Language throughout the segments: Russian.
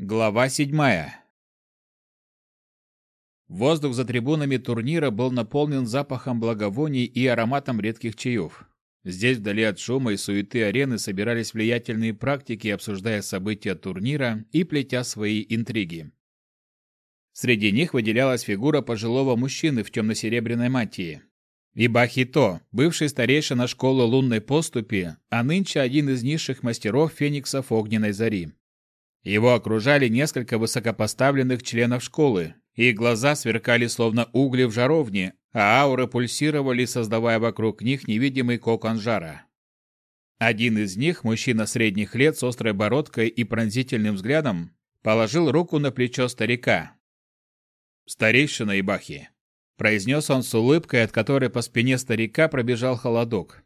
Глава седьмая. Воздух за трибунами турнира был наполнен запахом благовоний и ароматом редких чаев. Здесь, вдали от шума и суеты арены, собирались влиятельные практики, обсуждая события турнира и плетя свои интриги. Среди них выделялась фигура пожилого мужчины в темно-серебряной мантии. Ибахито, бывший старейшина школы лунной поступи, а нынче один из низших мастеров фениксов огненной зари. Его окружали несколько высокопоставленных членов школы, их глаза сверкали словно угли в жаровне, а ауры пульсировали, создавая вокруг них невидимый кокон жара. Один из них, мужчина средних лет с острой бородкой и пронзительным взглядом, положил руку на плечо старика. «Старейшина Ибахи», — произнес он с улыбкой, от которой по спине старика пробежал холодок.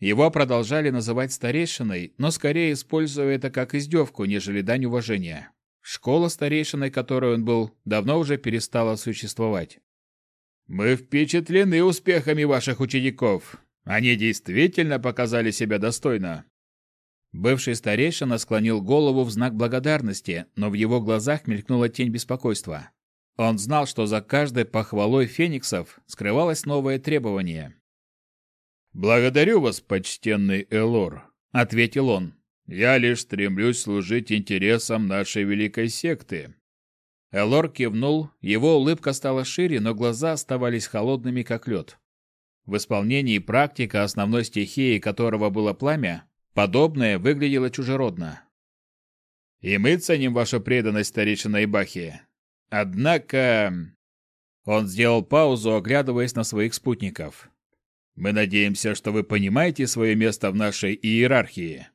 Его продолжали называть старейшиной, но скорее используя это как издевку, нежели дань уважения. Школа старейшиной, которой он был, давно уже перестала существовать. «Мы впечатлены успехами ваших учеников. Они действительно показали себя достойно». Бывший старейшина склонил голову в знак благодарности, но в его глазах мелькнула тень беспокойства. Он знал, что за каждой похвалой фениксов скрывалось новое требование. «Благодарю вас, почтенный Элор», — ответил он. «Я лишь стремлюсь служить интересам нашей великой секты». Элор кивнул, его улыбка стала шире, но глаза оставались холодными, как лед. В исполнении практика, основной стихией которого было пламя, подобное выглядело чужеродно. «И мы ценим вашу преданность, старейшина Ибахи. Однако...» Он сделал паузу, оглядываясь на своих спутников. Мы надеемся, что вы понимаете свое место в нашей иерархии.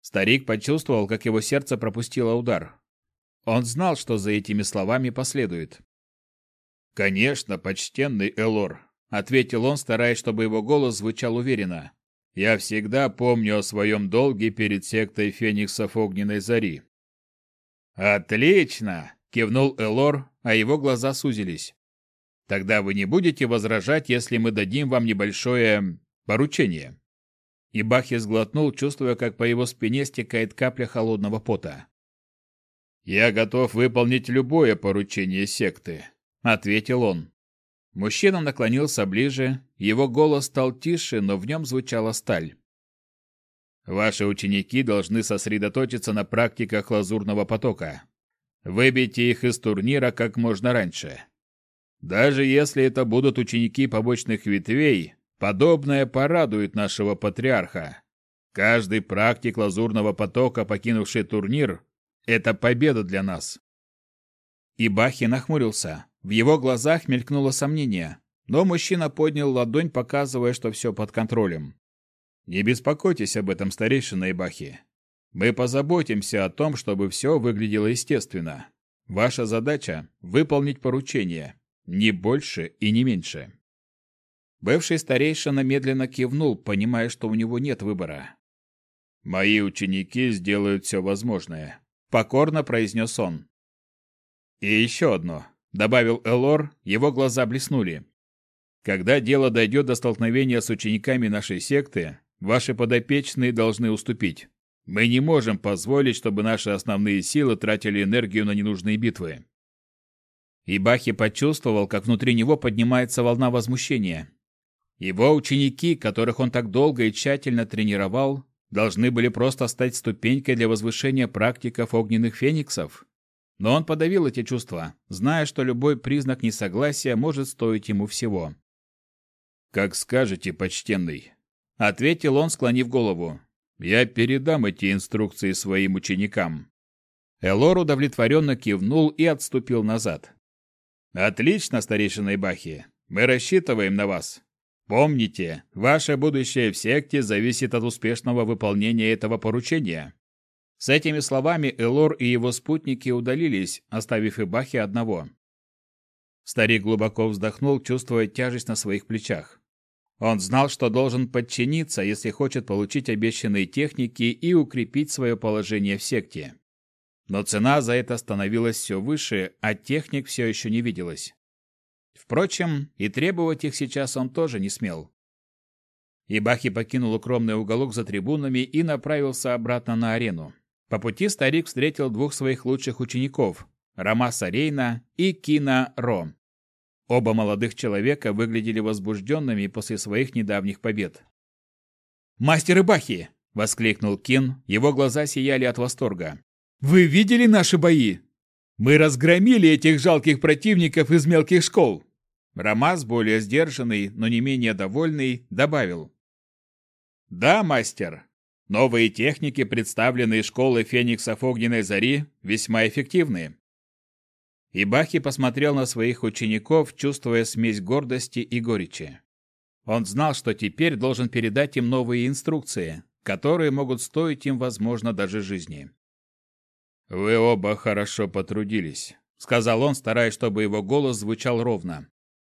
Старик почувствовал, как его сердце пропустило удар. Он знал, что за этими словами последует. Конечно, почтенный Элор, ответил он, стараясь, чтобы его голос звучал уверенно. Я всегда помню о своем долге перед сектой Фениксов Огненной Зари. Отлично, кивнул Элор, а его глаза сузились. Тогда вы не будете возражать, если мы дадим вам небольшое поручение. И Бахи сглотнул, чувствуя, как по его спине стекает капля холодного пота. «Я готов выполнить любое поручение секты», — ответил он. Мужчина наклонился ближе, его голос стал тише, но в нем звучала сталь. «Ваши ученики должны сосредоточиться на практиках лазурного потока. Выбейте их из турнира как можно раньше. Даже если это будут ученики побочных ветвей, подобное порадует нашего патриарха. Каждый практик лазурного потока, покинувший турнир, это победа для нас. И Бахи нахмурился. В его глазах мелькнуло сомнение, но мужчина поднял ладонь, показывая, что все под контролем. Не беспокойтесь об этом, старейшина Ибахи. Мы позаботимся о том, чтобы все выглядело естественно. Ваша задача — выполнить поручение, ни больше и не меньше. Бывший старейшина медленно кивнул, понимая, что у него нет выбора. «Мои ученики сделают все возможное», — покорно произнес он. «И еще одно», — добавил Элор, его глаза блеснули. «Когда дело дойдет до столкновения с учениками нашей секты, ваши подопечные должны уступить. Мы не можем позволить, чтобы наши основные силы тратили энергию на ненужные битвы. И Бахи почувствовал, как внутри него поднимается волна возмущения. Его ученики, которых он так долго и тщательно тренировал, должны были просто стать ступенькой для возвышения практиков огненных фениксов. Но он подавил эти чувства, зная, что любой признак несогласия может стоить ему всего. «Как скажете, почтенный», — ответил он, склонив голову. «Я передам эти инструкции своим ученикам». Элор удовлетворенно кивнул и отступил назад. Отлично, старейшина Ибахи. Мы рассчитываем на вас. Помните, ваше будущее в секте зависит от успешного выполнения этого поручения. С этими словами Элор и его спутники удалились, оставив Ибахи одного. Старик глубоко вздохнул, чувствуя тяжесть на своих плечах. Он знал, что должен подчиниться, если хочет получить обещанные техники и укрепить свое положение в секте. Но цена за это становилась все выше, а техник все еще не виделась. Впрочем, и требовать их сейчас он тоже не смел. Ибахи покинул укромный уголок за трибунами и направился обратно на арену. По пути старик встретил двух своих лучших учеников – Рамаса Рейна и Кина Ро. Оба молодых человека выглядели возбужденными после своих недавних побед. «Мастер Ибахи!» – воскликнул Кин, его глаза сияли от восторга. «Вы видели наши бои? Мы разгромили этих жалких противников из мелких школ!» Рамас, более сдержанный, но не менее довольный, добавил. «Да, мастер, новые техники, представленные школой фениксов огненной зари, весьма эффективны». Ибахи посмотрел на своих учеников, чувствуя смесь гордости и горечи. Он знал, что теперь должен передать им новые инструкции, которые могут стоить им, возможно, даже жизни. «Вы оба хорошо потрудились», — сказал он, стараясь, чтобы его голос звучал ровно.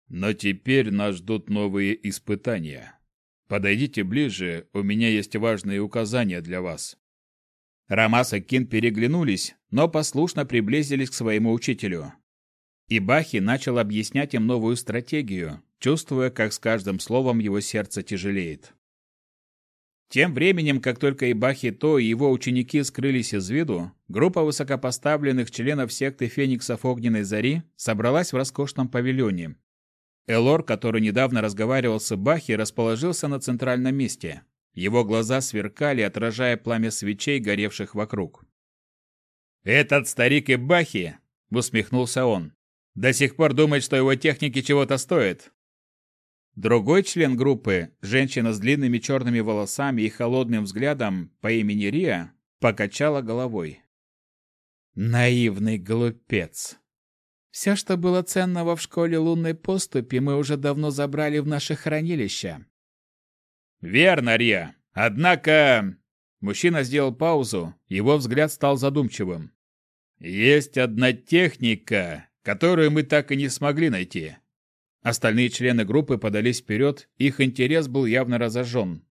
«Но теперь нас ждут новые испытания. Подойдите ближе, у меня есть важные указания для вас». Рамас и Кин переглянулись, но послушно приблизились к своему учителю. Ибахи начал объяснять им новую стратегию, чувствуя, как с каждым словом его сердце тяжелеет. Тем временем, как только Ибахи То и его ученики скрылись из виду, группа высокопоставленных членов секты Фениксов Огненной Зари собралась в роскошном павильоне. Элор, который недавно разговаривал с Ибахи, расположился на центральном месте. Его глаза сверкали, отражая пламя свечей, горевших вокруг. «Этот старик Ибахи!» — усмехнулся он. «До сих пор думает, что его техники чего-то стоят. Другой член группы, женщина с длинными черными волосами и холодным взглядом по имени Риа, покачала головой. Наивный глупец. Все, что было ценного в школе лунной поступи, мы уже давно забрали в наше хранилище. Верно, Риа. Однако... Мужчина сделал паузу, его взгляд стал задумчивым. Есть одна техника, которую мы так и не смогли найти. Остальные члены группы подались вперед, их интерес был явно разожжен.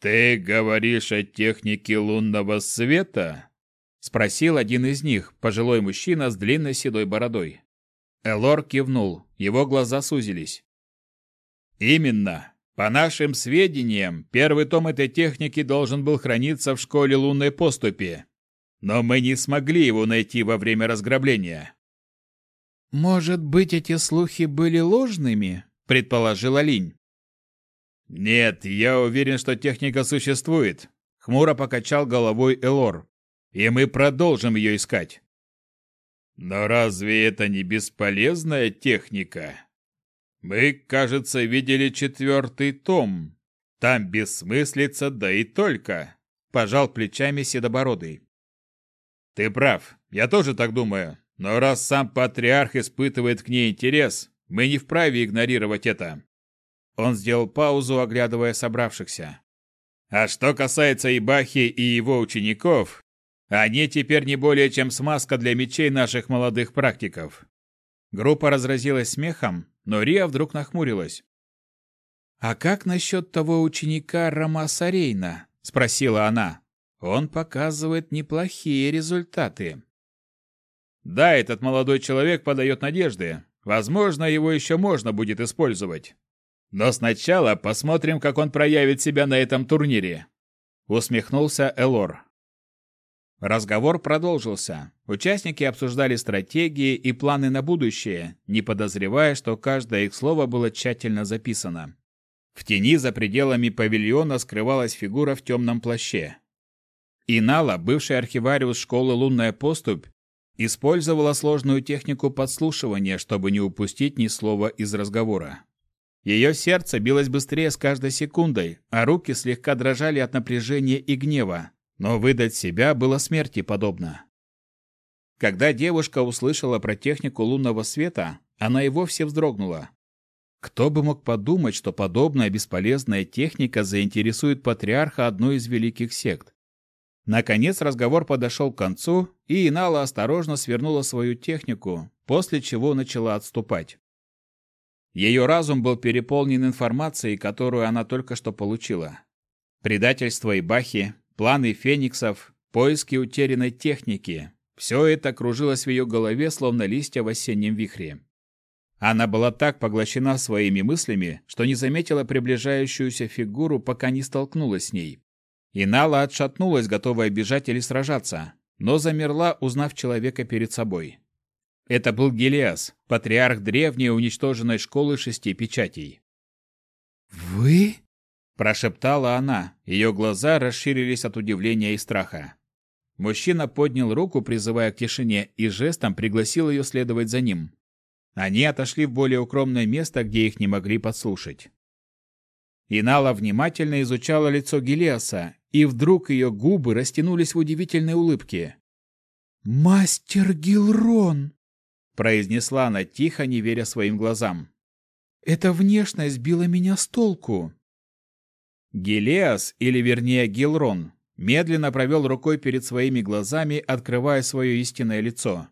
«Ты говоришь о технике лунного света?» — спросил один из них, пожилой мужчина с длинной седой бородой. Элор кивнул, его глаза сузились. «Именно. По нашим сведениям, первый том этой техники должен был храниться в школе лунной поступи. Но мы не смогли его найти во время разграбления. «Может быть, эти слухи были ложными?» – предположила Линь. «Нет, я уверен, что техника существует», – хмуро покачал головой Элор. «И мы продолжим ее искать». «Но разве это не бесполезная техника? Мы, кажется, видели четвертый том. Там бессмыслица, да и только», – пожал плечами Седобородый. «Ты прав, я тоже так думаю. Но раз сам патриарх испытывает к ней интерес, мы не вправе игнорировать это. Он сделал паузу, оглядывая собравшихся. А что касается Ибахи и его учеников, они теперь не более чем смазка для мечей наших молодых практиков. Группа разразилась смехом, но Риа вдруг нахмурилась. «А как насчет того ученика Рамаса Рейна?» – спросила она. «Он показывает неплохие результаты». Да, этот молодой человек подает надежды. Возможно, его еще можно будет использовать. Но сначала посмотрим, как он проявит себя на этом турнире. Усмехнулся Элор. Разговор продолжился. Участники обсуждали стратегии и планы на будущее, не подозревая, что каждое их слово было тщательно записано. В тени за пределами павильона скрывалась фигура в темном плаще. Инала, бывший архивариус школы «Лунная поступь», Использовала сложную технику подслушивания, чтобы не упустить ни слова из разговора. Ее сердце билось быстрее с каждой секундой, а руки слегка дрожали от напряжения и гнева, но выдать себя было смерти подобно. Когда девушка услышала про технику лунного света, она и вовсе вздрогнула. Кто бы мог подумать, что подобная бесполезная техника заинтересует патриарха одной из великих сект? Наконец разговор подошел к концу, и Инала осторожно свернула свою технику, после чего начала отступать. Ее разум был переполнен информацией, которую она только что получила. Предательство и бахи, планы фениксов, поиски утерянной техники – все это кружилось в ее голове, словно листья в осеннем вихре. Она была так поглощена своими мыслями, что не заметила приближающуюся фигуру, пока не столкнулась с ней. Инала отшатнулась, готовая бежать или сражаться, но замерла, узнав человека перед собой. Это был Гелиас, патриарх древней уничтоженной школы шести печатей. «Вы?» – прошептала она. Ее глаза расширились от удивления и страха. Мужчина поднял руку, призывая к тишине, и жестом пригласил ее следовать за ним. Они отошли в более укромное место, где их не могли подслушать. Инала внимательно изучала лицо Гелиаса, и вдруг ее губы растянулись в удивительной улыбке. «Мастер Гилрон!» – произнесла она тихо, не веря своим глазам. «Эта внешность била меня с толку!» Гелиас, или вернее Гилрон, медленно провел рукой перед своими глазами, открывая свое истинное лицо.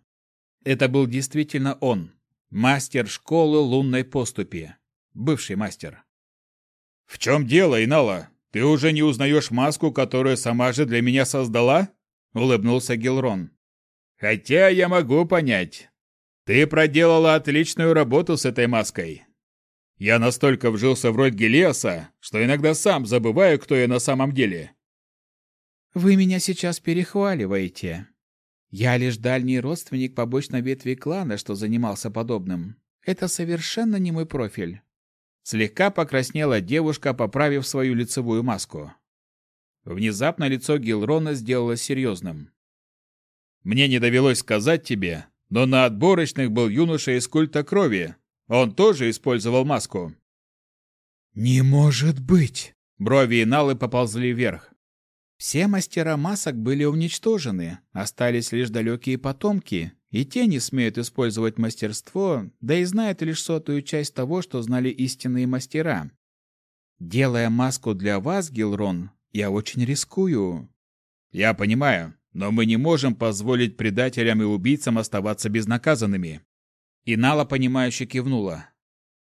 Это был действительно он, мастер школы лунной поступи, бывший мастер. «В чем дело, Инала? Ты уже не узнаешь маску, которую сама же для меня создала?» — улыбнулся Гилрон. «Хотя я могу понять. Ты проделала отличную работу с этой маской. Я настолько вжился в роль Гелиаса, что иногда сам забываю, кто я на самом деле». «Вы меня сейчас перехваливаете. Я лишь дальний родственник побочной ветви клана, что занимался подобным. Это совершенно не мой профиль. Слегка покраснела девушка, поправив свою лицевую маску. Внезапно лицо Гилрона сделалось серьезным. «Мне не довелось сказать тебе, но на отборочных был юноша из культа крови. Он тоже использовал маску». «Не может быть!» Брови Иналы поползли вверх. Все мастера масок были уничтожены, остались лишь далекие потомки, и те не смеют использовать мастерство, да и знают лишь сотую часть того, что знали истинные мастера. Делая маску для вас, Гилрон, я очень рискую. Я понимаю, но мы не можем позволить предателям и убийцам оставаться безнаказанными. Инала, понимающе кивнула.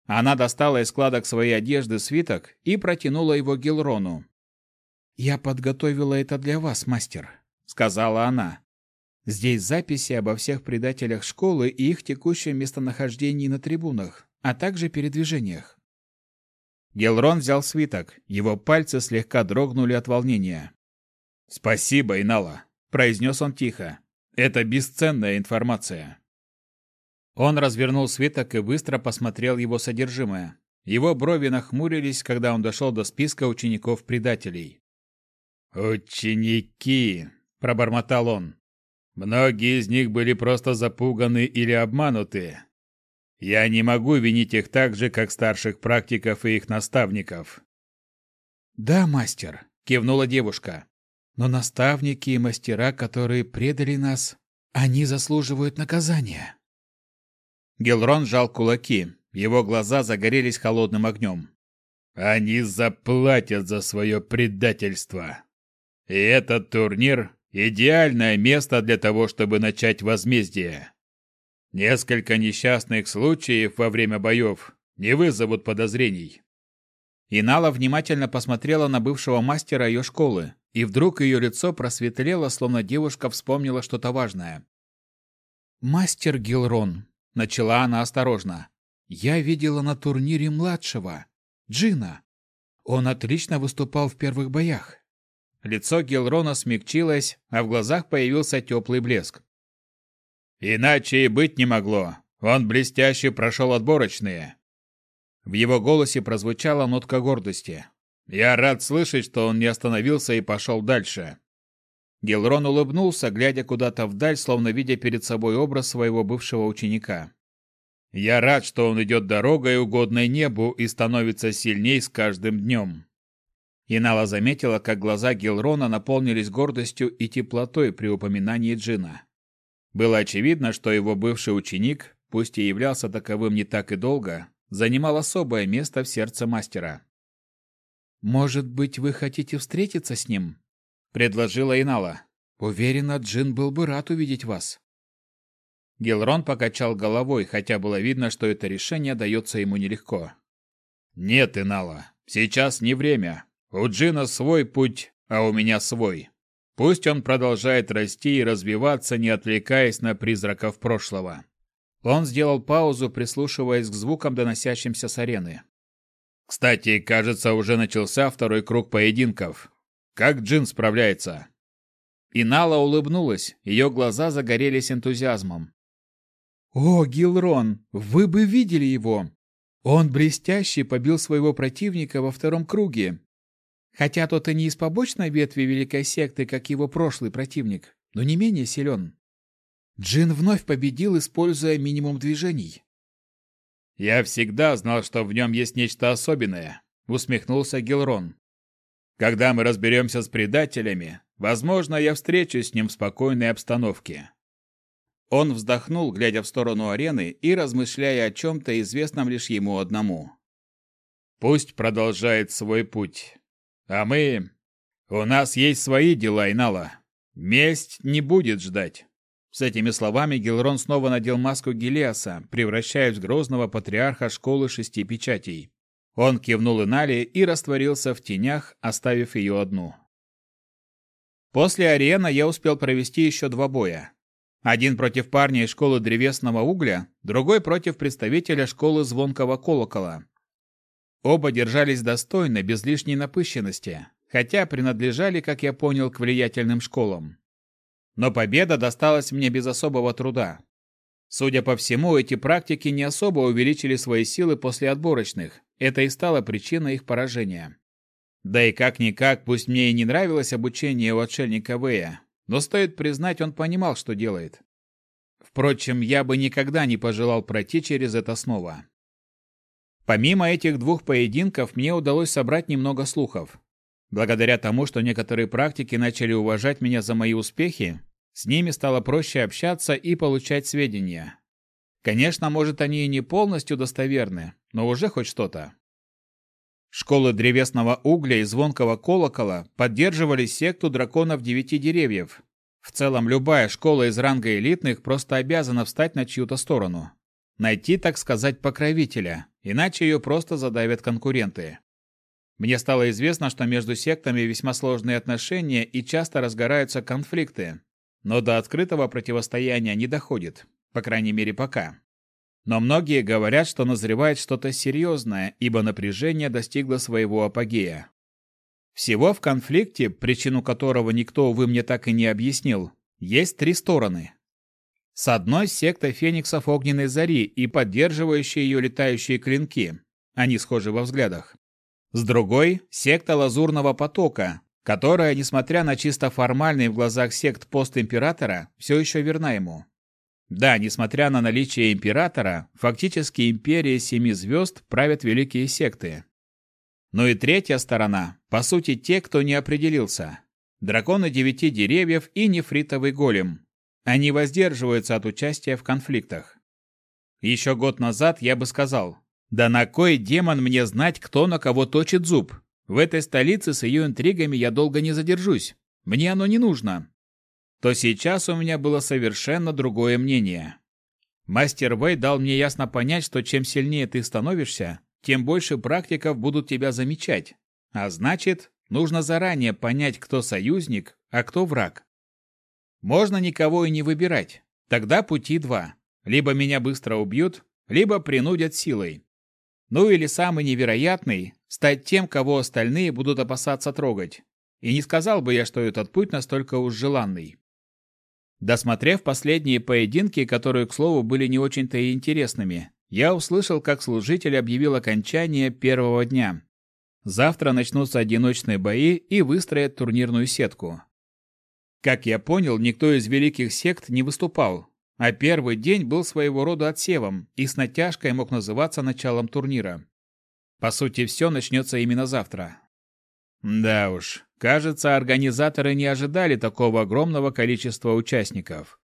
Она достала из складок своей одежды свиток и протянула его Гилрону. «Я подготовила это для вас, мастер», — сказала она. Здесь записи обо всех предателях школы и их текущем местонахождении на трибунах, а также передвижениях. Гелрон взял свиток, его пальцы слегка дрогнули от волнения. «Спасибо, Инала», — произнес он тихо. «Это бесценная информация». Он развернул свиток и быстро посмотрел его содержимое. Его брови нахмурились, когда он дошел до списка учеников-предателей. «Ученики!» – пробормотал он. Многие из них были просто запуганы или обмануты. Я не могу винить их так же, как старших практиков и их наставников. «Да, мастер», — кивнула девушка. «Но наставники и мастера, которые предали нас, они заслуживают наказания». Гелрон сжал кулаки. Его глаза загорелись холодным огнем. «Они заплатят за свое предательство. И этот турнир Идеальное место для того, чтобы начать возмездие. Несколько несчастных случаев во время боев не вызовут подозрений. Инала внимательно посмотрела на бывшего мастера ее школы, и вдруг ее лицо просветлело, словно девушка вспомнила что-то важное. «Мастер Гилрон», — начала она осторожно, — «я видела на турнире младшего, Джина. Он отлично выступал в первых боях. Лицо Гелрона смягчилось, а в глазах появился теплый блеск. «Иначе и быть не могло. Он блестяще прошел отборочные». В его голосе прозвучала нотка гордости. «Я рад слышать, что он не остановился и пошел дальше». Гелрон улыбнулся, глядя куда-то вдаль, словно видя перед собой образ своего бывшего ученика. «Я рад, что он идет дорогой, угодной небу, и становится сильней с каждым днем. Инала заметила, как глаза Гилрона наполнились гордостью и теплотой при упоминании Джина. Было очевидно, что его бывший ученик, пусть и являлся таковым не так и долго, занимал особое место в сердце мастера. «Может быть, вы хотите встретиться с ним?» – предложила Инала. «Уверена, Джин был бы рад увидеть вас». Гелрон покачал головой, хотя было видно, что это решение дается ему нелегко. «Нет, Инала, сейчас не время. У Джина свой путь, а у меня свой. Пусть он продолжает расти и развиваться, не отвлекаясь на призраков прошлого. Он сделал паузу, прислушиваясь к звукам, доносящимся с арены. Кстати, кажется, уже начался второй круг поединков. Как Джин справляется?» Инала улыбнулась, ее глаза загорелись энтузиазмом. «О, Гилрон, вы бы видели его! Он блестяще побил своего противника во втором круге. Хотя тот и не из побочной ветви Великой Секты, как его прошлый противник, но не менее силен. Джин вновь победил, используя минимум движений. «Я всегда знал, что в нем есть нечто особенное», — усмехнулся Гилрон. «Когда мы разберемся с предателями, возможно, я встречусь с ним в спокойной обстановке». Он вздохнул, глядя в сторону арены и размышляя о чем-то известном лишь ему одному. «Пусть продолжает свой путь. А мы... У нас есть свои дела, Инала. Месть не будет ждать». С этими словами Гилрон снова надел маску Гелиаса, превращаясь в грозного патриарха школы шести печатей. Он кивнул Инали и растворился в тенях, оставив ее одну. После арены я успел провести еще два боя. Один против парня из школы древесного угля, другой против представителя школы звонкого колокола. Оба держались достойно, без лишней напыщенности, хотя принадлежали, как я понял, к влиятельным школам. Но победа досталась мне без особого труда. Судя по всему, эти практики не особо увеличили свои силы после отборочных. Это и стало причиной их поражения. Да и как-никак, пусть мне и не нравилось обучение у отшельника Вэя, но стоит признать, он понимал, что делает. Впрочем, я бы никогда не пожелал пройти через это снова. Помимо этих двух поединков, мне удалось собрать немного слухов. Благодаря тому, что некоторые практики начали уважать меня за мои успехи, с ними стало проще общаться и получать сведения. Конечно, может, они и не полностью достоверны, но уже хоть что-то. Школы древесного угля и звонкого колокола поддерживали секту драконов девяти деревьев. В целом, любая школа из ранга элитных просто обязана встать на чью-то сторону. Найти, так сказать, покровителя, иначе ее просто задавят конкуренты. Мне стало известно, что между сектами весьма сложные отношения и часто разгораются конфликты, но до открытого противостояния не доходит, по крайней мере пока. Но многие говорят, что назревает что-то серьезное, ибо напряжение достигло своего апогея. Всего в конфликте, причину которого никто, вы мне так и не объяснил, есть три стороны. С одной секта фениксов огненной зари и поддерживающие ее летающие клинки. Они схожи во взглядах. С другой – секта Лазурного потока, которая, несмотря на чисто формальный в глазах сект пост императора, все еще верна ему. Да, несмотря на наличие императора, фактически империей семи звезд правят великие секты. Но и третья сторона, по сути, те, кто не определился. Драконы девяти деревьев и нефритовый голем. Они воздерживаются от участия в конфликтах. Еще год назад я бы сказал, да на кой демон мне знать, кто на кого точит зуб? В этой столице с ее интригами я долго не задержусь. Мне оно не нужно. То сейчас у меня было совершенно другое мнение. Мастер Вэй дал мне ясно понять, что чем сильнее ты становишься, тем больше практиков будут тебя замечать. А значит, нужно заранее понять, кто союзник, а кто враг. Можно никого и не выбирать. Тогда пути два. Либо меня быстро убьют, либо принудят силой. Ну или самый невероятный – стать тем, кого остальные будут опасаться трогать. И не сказал бы я, что этот путь настолько уж желанный. Досмотрев последние поединки, которые, к слову, были не очень-то и интересными, я услышал, как служитель объявил окончание первого дня. Завтра начнутся одиночные бои и выстроят турнирную сетку. Как я понял, никто из великих сект не выступал, а первый день был своего рода отсевом и с натяжкой мог называться началом турнира. По сути, все начнется именно завтра. Да уж, кажется, организаторы не ожидали такого огромного количества участников.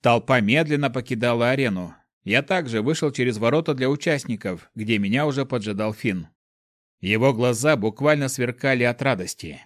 Толпа медленно покидала арену. Я также вышел через ворота для участников, где меня уже поджидал Финн. Его глаза буквально сверкали от радости.